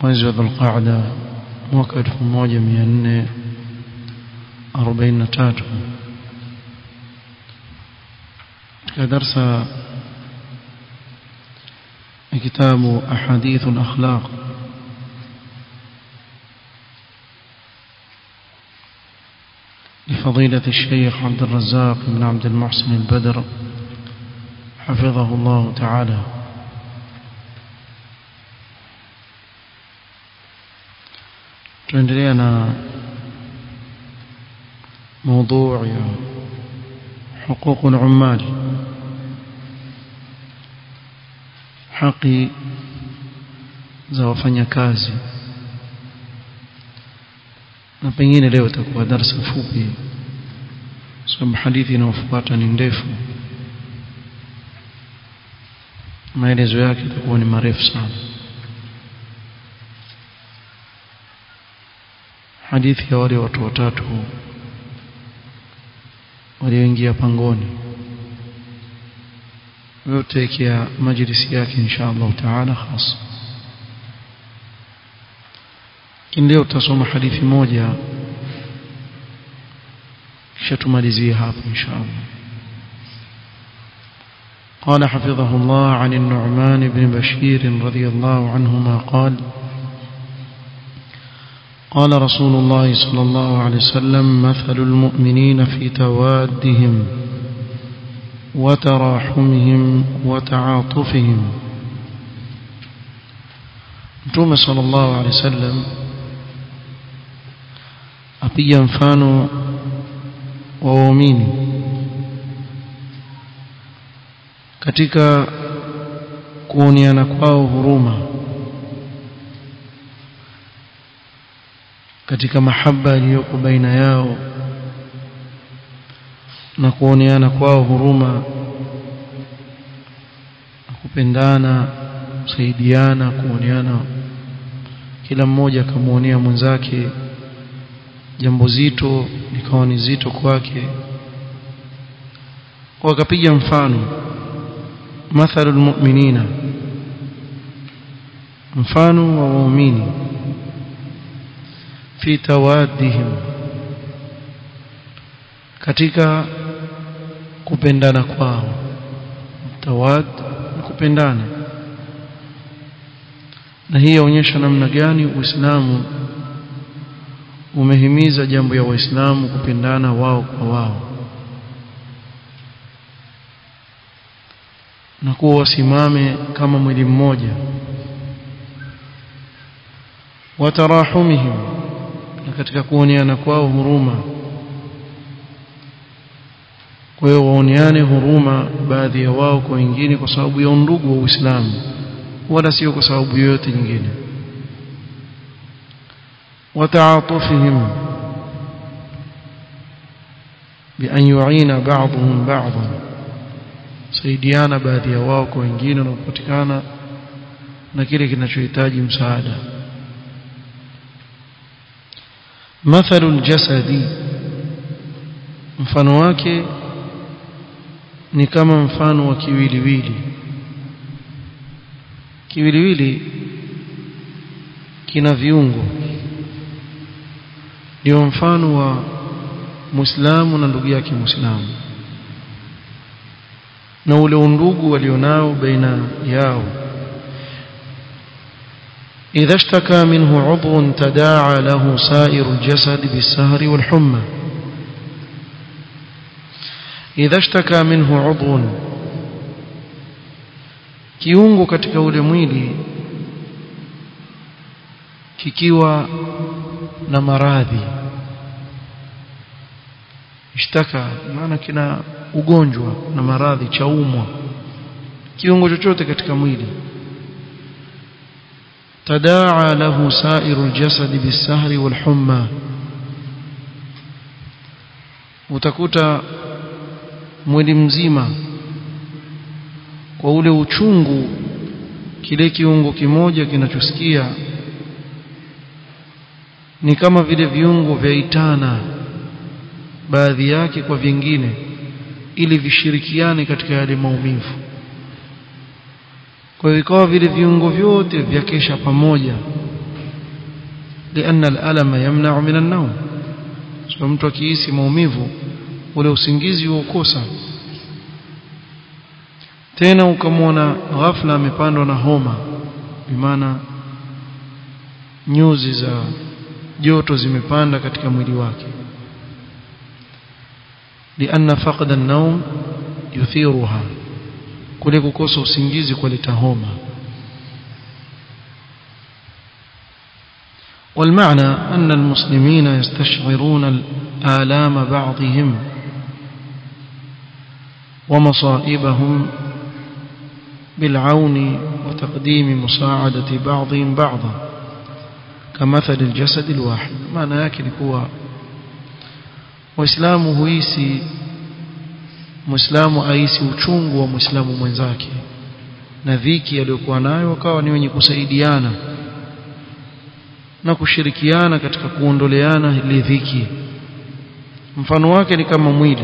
mwezi wa Dhulqa'da mwaka 1443 katika darasa kitabu ahadith al-akhlaq لفضيلة الشيخ عبد الرزاق بن عبد المحسن البدر حفظه الله تعالى tuendelea na موضوع حقوق العمال haki za wafanyakazi na pengine leo itakuwa darasa fupi sababu hadithi inayofuata ni ndefu maelezo yake itakuwa ni marefu sana hadithi ya wale watu watatu walioingia pangoni yote ikia majlisi yake insha Allah taala hasa lakini leo tutasoma hadithi moja kisha tumalizie hapo insha Allah قال حفظه الله عن النعمان بن بشير رضي الله عنهما قال قال رسول الله صلى الله عليه وسلم مثل المؤمنين في توادهم وتراحمهم وتعاطفهم. متوم صلى الله عليه وسلم apiga mfano wa waumini katika kuoneana kwao huruma. Katika mahaba iliyoko baina yao na kuoneana kwao huruma na kupendana kusaidiana kuoneana. Kila mmoja akamwonea mwenzake jambo zito likawa ni zito kwake. Wakapiga mfano mathalul mu'minina mfano wa waumini fi tawaddihim katika kupendana kwao. Tawad na kupendana. Na hii yaonyesha namna gani Uislamu umehimiza jambo ya Waislamu kupendana wao kwa wao. Na kuwa wasimame kama mwili mmoja. Watarahumihim na katika kuoneana kwao huruma kwa hiyo waoneane huruma baadhi ya wao kwa wengine kwa sababu ya undugu wa Uislamu wala sio kwa sababu yoyote nyingine وتعاطفهم بأن يعين بعضهم بعضا سيديانا baadhi ya wao kwa wengine wanapopatikana na kile kinachohitaji msaada مثل الجسد mfano wake ni kama mfano wa kiwiliwili kiwiliwili kina viungo ndio mfano wa Muislamu na ndugu yake Muislamu na ule undugu walionao baina yao إذا اشتكى منه عضو تداعى له سائر الجسد بالسهر والحمى إذا اشتكى منه عضو kiungo katika ule mwili kikiwa na maradhi ishtaka maana kina ugonjwa na maradhi chaumwa kiungo chochote katika mwili تداعى له سائر الجسد بالسهر والحمى utakuta mwili mzima kwa ule uchungu kile kiungo kimoja kinachosikia ni kama vile viungo vyaitana baadhi yake kwa vingine ili vishirikiane katika yale maumivu kwa hiyo ikawa vile viungo vyote vyakesha pamoja. Lianna alama yamna'u minan annaum so mtu akihisi maumivu ule usingizi ukosa tena ukamwona ghafla amepandwa na homa. Bimaana nyuzi za joto zimepanda katika mwili wake. Lianna faqda an-nawm yuthiruha. Kule kukosa usingizi kuleta homa. والمعنى أن المسلمين يستشعرون الآلام بعضهم ومصائبهم بالعون وتقديم مساعدة بعضهم بعضا كمثل الجسد الواحد. yake ni kuwa waislamu huisi muislamu aisi uchungu wa muislamu mwenzake. Na dhiki aliyokuwa nayo akawa ni wenye kusaidiana na kushirikiana katika kuondoleana ile dhiki. Mfano wake ni kama mwili.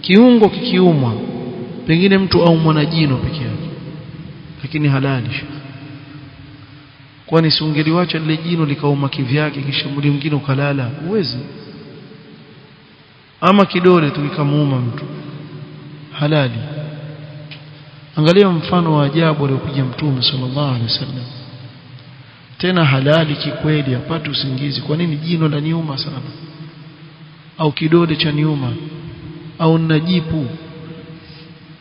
Kiungo kikiumwa pengine mtu au na jino peke yake. Lakini halali kwani si ungeliwacha lile jino likauma kivyake kisha mwili mwingine ukalala? Uwezi ama kidole tu kikamuuma mtu. Halali. Angalia mfano wa ajabu aliyokuja mtume sallallahu alaihi wasallam. Tena halali kikweli apate usingizi. Kwa nini jino la niuma sana? Au kidole cha niuma? Au najipu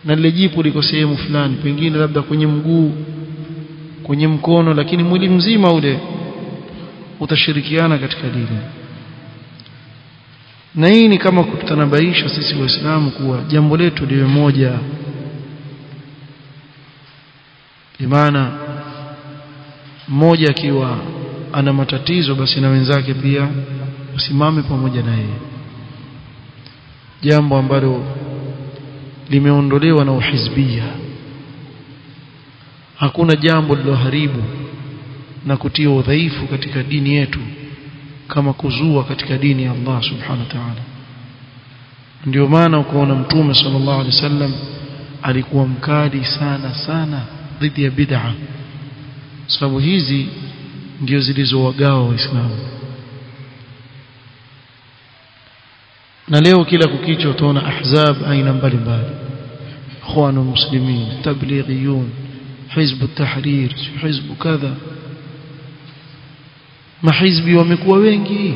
na lile jipu liko sehemu fulani pengine labda kwenye mguu kwenye mkono lakini mwili mzima ule utashirikiana katika dini na hii ni kama kutanabaisha sisi waislamu kuwa jambo letu liwe moja. Imana mmoja akiwa ana matatizo basi na wenzake pia usimame pamoja na yeye. Jambo ambalo limeondolewa na uhizbia hakuna jambo liloharibu na kutia udhaifu katika dini yetu kama kuzua katika dini ya Allah subhanahu wa ta'ala. Ndio maana ukaona mtume sallallahu alaihi wasallam alikuwa mkali sana sana dhidi ya bid'a. Sababu hizi ndio zilizowagawa waislamu. Na leo kila kukicha utaona ahzab aina mbalimbali. Ikhwanul muslimin tablighiyun hizb at-tahrir hizb kadha mahizbi wamekuwa wengi.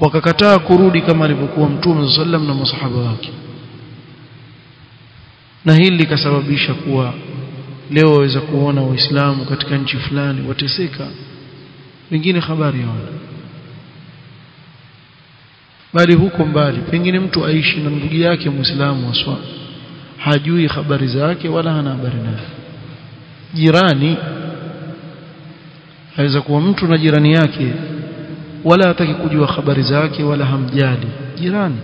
Wakakataa kurudi kama alivyokuwa mtume sallam na masahaba wake. Na hili likasababisha kuwa leo waweza kuona waislamu katika nchi fulani wateseka. Wengine habari hawana bali huko mbali pengine mtu aishi na ndugu yake muislamu waswa hajui habari zake wala hana habari naye. Jirani aweza kuwa mtu na jirani yake wala hataki kujua habari zake wala hamjali. Jirani.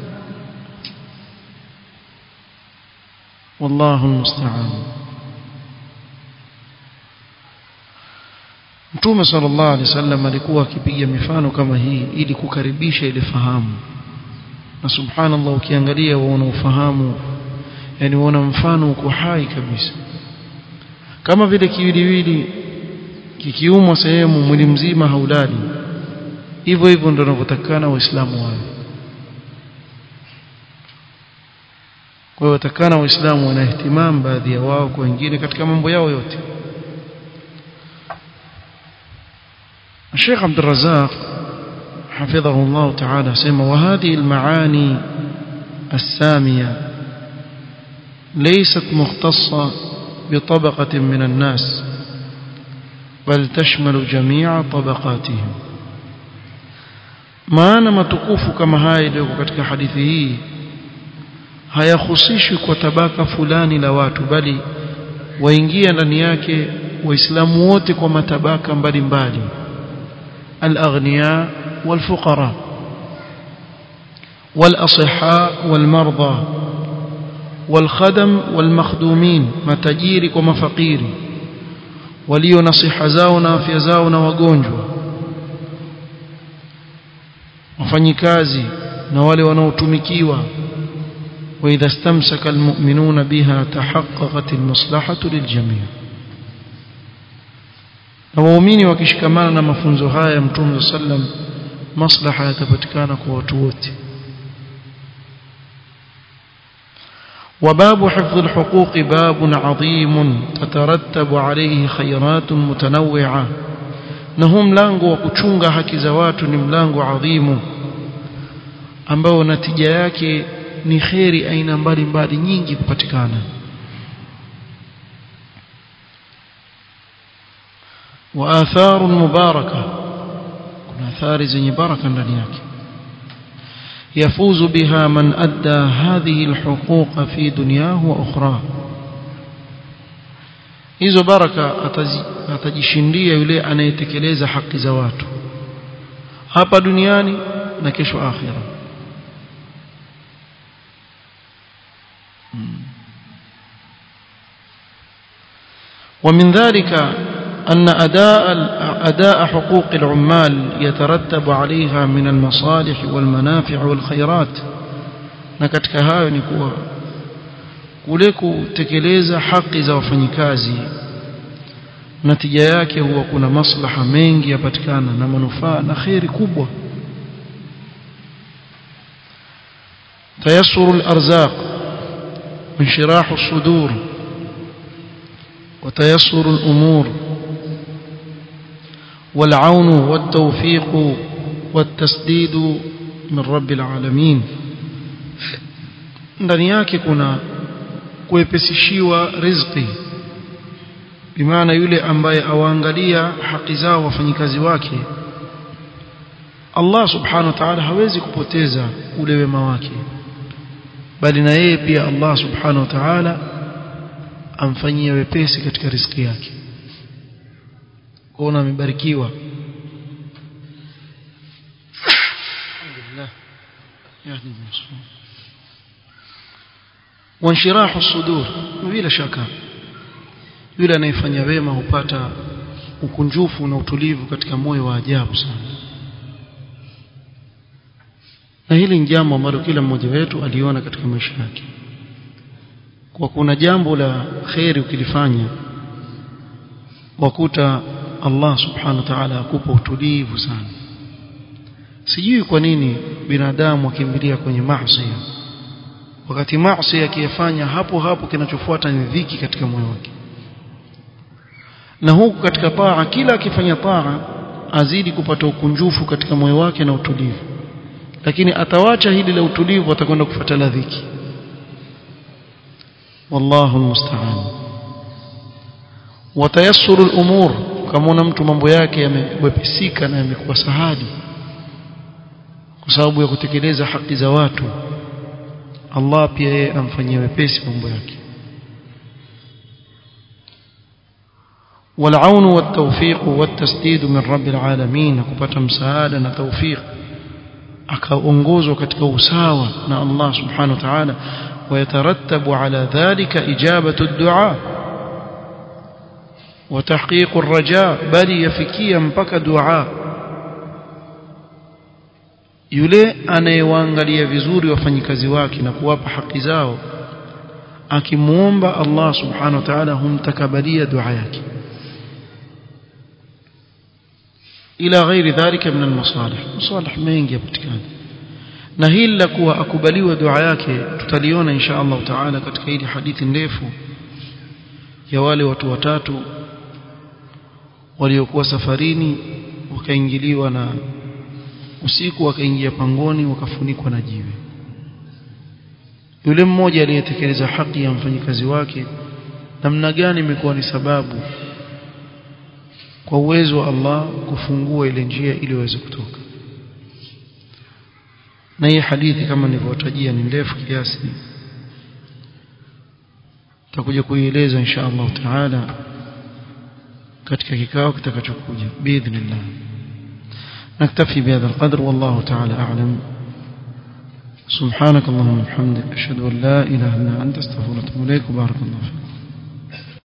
Wallahu musta'an Mtume sallallahu alaihi wasallam alikuwa akipiga mifano kama hii ili kukaribisha ile fahamu. Na subhanallah ukiangalia waona ufahamu. Yani waona mfano uko hai kabisa. Kama vile kiwiliwili kikiumwa sehemu mwili mzima haulali hivyo hivyo ndio wanavyotakana waislamu wao kwa hiyo watakana waislamu wana ihtimam baadhi ya wao kwa wengine katika mambo yao yote الشيخ عبد الرزاق حفظه الله تعالى سمى وهذه المعاني السامية ليست مختصة بطبقة من الناس بل تشمل جميع طبقاتهم maana matukufu kama haya iliyoko katika hadithi hii hayahusishwi kwa tabaka fulani la watu bali waingia ndani yake waislamu wote kwa matabaka mbalimbali al-aghniya wal-fuqara wal-asihha wal-marda wal-khadam wal-makhdumin matajiri kwa mafakiri walio na siha zao na afya zao na wagonjwa wafanyikazi na wale wanaotumikiwa وإذا استمسك المؤمنون بها تحققت المصلحة للجميع na waumini wakishikamana na mafunzo haya mtume sallam maslaha yatapatikana kwa watu wote وباب حفظ الحقوق باب عظيم تترتب عليه خيرات متنوعة. نهم لانغو وكتشونغ هكي زوات نملانغو عظيم أمبو نتيجة يكي نخيري أين مبالي مبالي نينجي بقتكانا وآثار مباركة آثار زني بركة لنياكي يفوز بها من أدى هذه الحقوق في دنياه وأخرى إذا بارك أتجشندي يولي أن يتكليز حق زواته هذا دنياني نكشف آخرا ومن ذلك أن أداء أداء حقوق العمال يترتب عليها من المصالح والمنافع والخيرات. نكتك هاي نكوها كوليكو تكليزا حق إذا وفنكازي نتيجة هو كنا مصلحة مينجي باتكانا نمنفاء نخير كبوة تيسر الأرزاق انشراح الصدور وتيسر الأمور والعون والتوفيق والتسديد من رب العالمين ndani yake kuna kuepesishiwa riziki bimaana yule ambaye awaangalia haki zao wafanyikazi wake Allah subhanahu wa ta'ala hawezi kupoteza ule wema wake bali na yeye pia Allah subhanahu wa ta'ala amfanyie wepesi katika riziki yake kuona amebarikiwa. Wanshirahu sudur. Bila shaka yule anayefanya wema hupata ukunjufu na utulivu katika moyo wa ajabu sana. Na hili ni jambo ambalo kila mmoja wetu aliona katika maisha yake. Kwa kuna jambo la kheri ukilifanya wakuta Allah subhanahu wa ta'ala akupa utulivu sana. Sijui kwa nini binadamu akimbilia kwenye maasi wakati maasi akiyafanya hapo hapo kinachofuata ni dhiki katika moyo wake. Na huku katika taa kila akifanya taa azidi kupata ukunjufu katika moyo wake na utulivu. Lakini atawacha hili la utulivu atakwenda kufuata la dhiki. Wallahu almusta'an. Watayassuru al-umur kama mtu mambo yake yamewepesika na yamekuwa sahali kwa sababu ya kutekeleza haki za watu Allah pia yeye amfanyie wepesi mambo yake والعون والتوفيق والتسديد من رب العالمين kupata msaada na tawfik akaongozwa katika usawa na Allah subhanahu wa ta'ala ويترتب على ذلك إجابة الدعاء وتحقيق الرجاء. بل يفكي امبكا دعاء. يلي أنا يوانغاليا فيزوري وفني كازي واكي نكواب حقي زاو. أكي مومبا الله سبحانه وتعالى هم تكبريا دعاياك إلى غير ذلك من المصالح. مصالح مين جبت كان نهيل لك واكبلي ودعاياك تتليون إن شاء الله تعالى كتكيدي حديث نيفو يا والي واتو waliokuwa safarini wakaingiliwa na usiku wakaingia pangoni wakafunikwa na jiwe. Yule mmoja aliyetekeleza haki ya mfanyikazi wake namna gani imekuwa ni sababu kwa uwezo wa Allah kufungua ile njia ili waweze kutoka? Na hii hadithi kama nilivyotajia ni ndefu kiasi. Takuja kuieleza insha Allah taala katika kikao kitakachokuja. Biidhnillah. نكتفي بهذا القدر والله تعالى أعلم سبحانك اللهم وبحمدك أشهد أن لا إله إلا أنت استغفرك وأتوب إليك وبارك الله فيك